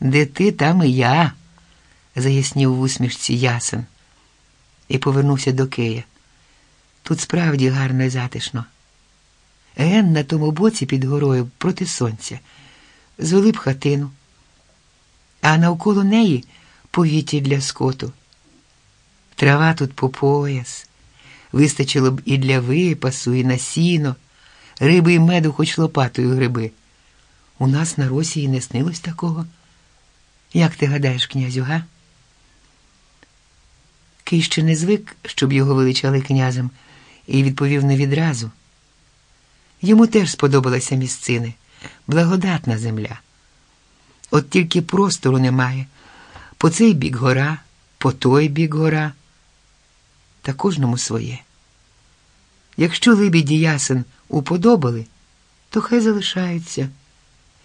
Де ти, там і я, заяснів в усмішці ясен і повернувся до Кия. Тут справді гарно і затишно. Ген на тому боці під горою проти сонця звели б хатину, а навколо неї повіті для скоту. Трава тут по пояс, вистачило б і для випасу, і на сіно, риби і меду хоч лопатою гриби. У нас на Росії не снилось такого. Як ти гадаєш, князю, га? Кий ще не звик, щоб його величали князем, і відповів не відразу. Йому теж сподобалася місцини, благодатна земля. От тільки простору немає. По цей бік гора, по той бік гора. Та кожному своє. Якщо либіді ясен уподобали, то хай залишаються.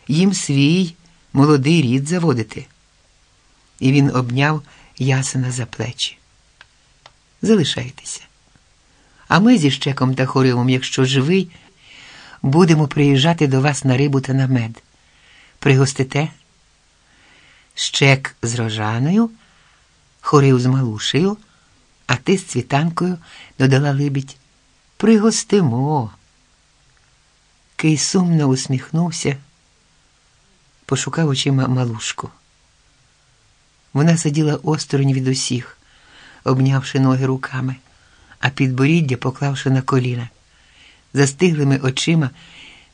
Їм свій молодий рід заводити. І він обняв ясена за плечі. Залишайтеся. А ми зі щеком та хоривом, якщо живий, будемо приїжджати до вас на рибу та на мед. Пригостите? Щек з рожаною, хорив з малушею, а ти з цвітанкою додала либідь. Пригостимо. Кий сумно усміхнувся, пошукав очима малушку. Вона сиділа осторонь від усіх, обнявши ноги руками, а підборіддя поклавши на коліна. Застиглими очима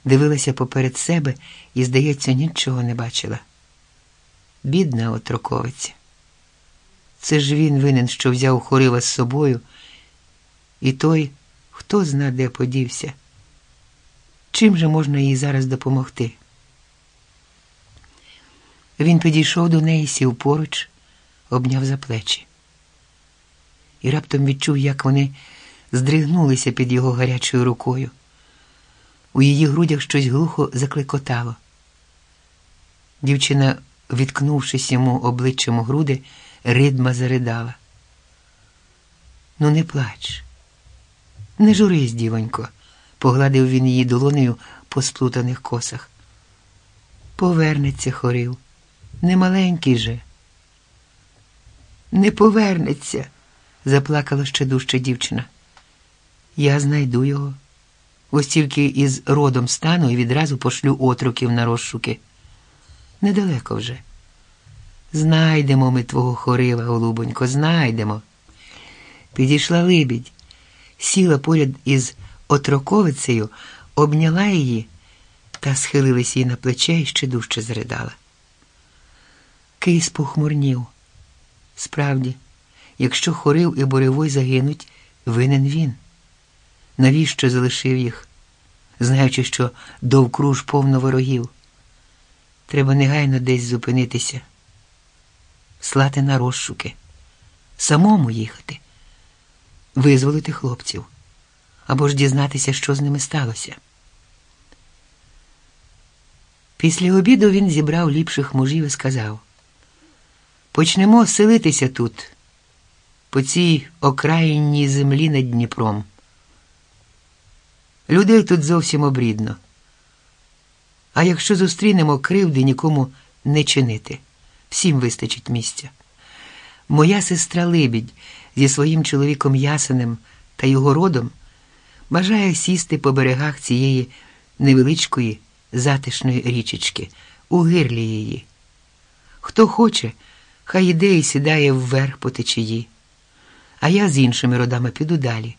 дивилася поперед себе і, здається, нічого не бачила. Бідна отроковиця. Це ж він винен, що взяв хорива з собою, і той, хто зна, де подівся. Чим же можна їй зараз допомогти? Він підійшов до неї, сів поруч, обняв за плечі. І раптом відчув, як вони здригнулися під його гарячою рукою. У її грудях щось глухо закликотало. Дівчина, відкнувшись йому обличчям у груди, ридма заридала. Ну, не плач, не журись, дівонько, погладив він її долонею по сплутаних косах. Повернеться, хорив, не маленький же. Не повернеться, заплакала ще дужче дівчина. Я знайду його. Ось тільки із родом стану і відразу пошлю отроків на розшуки. Недалеко вже. Знайдемо ми твого хорива, голубонько, знайдемо. Підійшла либідь, сіла поряд із отроковицею, обняла її та схилилась їй на плече і ще дужче зридала. Кий похмурнів. Справді, якщо хорив і буревой загинуть, винен він. Навіщо залишив їх, знаючи, що довкруж повно ворогів? Треба негайно десь зупинитися, слати на розшуки, самому їхати, визволити хлопців або ж дізнатися, що з ними сталося. Після обіду він зібрав ліпших мужів і сказав: Почнемо селитися тут, по цій окраїнній землі над Дніпром. Людей тут зовсім обрідно. А якщо зустрінемо кривди, нікому не чинити, всім вистачить місця. Моя сестра Либідь зі своїм чоловіком Ясенем та його родом бажає сісти по берегах цієї невеличкої затишної річечки, у гирлі її. Хто хоче, хай іде і сідає вверх по течії, а я з іншими родами піду далі,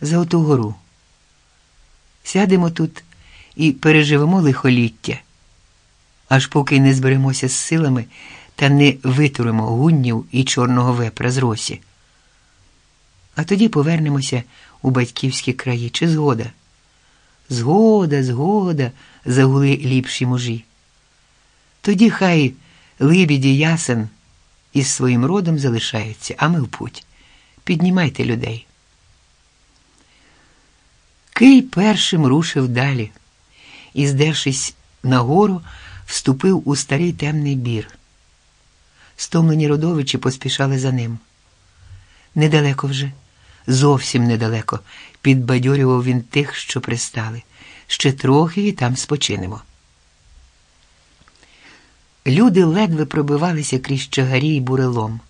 за оту гору. Сядемо тут і переживемо лихоліття, аж поки не зберемося з силами та не витуримо гуннів і чорного вепра з росі. А тоді повернемося у батьківські краї. Чи згода? Згода, згода, загули ліпші мужі. Тоді хай либіді ясен із своїм родом залишаються, а ми в путь. Піднімайте людей. Кий першим рушив далі і, здершись нагору, вступив у старий темний бір. Стомлені родовичі поспішали за ним. Недалеко вже, зовсім недалеко, підбадьорював він тих, що пристали. Ще трохи і там спочинемо. Люди ледве пробивалися крізь чагарі й бурелом.